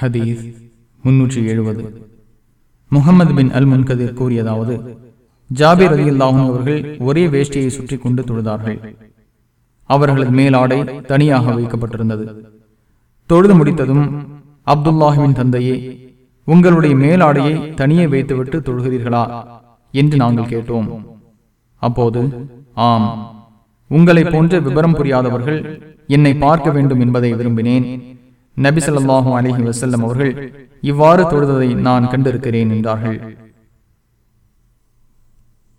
ஹதீஸ் முன்னூற்றி எழுபது. முகமது பின் அல் முன்கதிர் கூறியதாவது ஜாபிர் அலி அல்லாஹும் அவர்கள் ஒரே வேஷ்டியை சுற்றி கொண்டு தொழுதார்கள். அவர்களது மேலாடை தனியாக வைக்கப்பட்டிருந்தது. தொழுது முடித்ததும் அப்துல்லாஹுவின் தந்தையே உங்களுடைய மேலாடையை தனியே வைத்துவிட்டு தொழுகிறீர்களா என்று நாங்கள் கேட்டோம். அப்போது ஆம் உங்களை போன்ற விவரம் புரியாதவர்கள் என்னை பார்க்க வேண்டும் என்பதை விரும்பினேன். நபி சொல்லாஹும் அலைஹி வசல்லம் அவர்கள் இவ்வாறு தொழுததை நான் கண்டிருக்கிறேன் என்றார்கள்.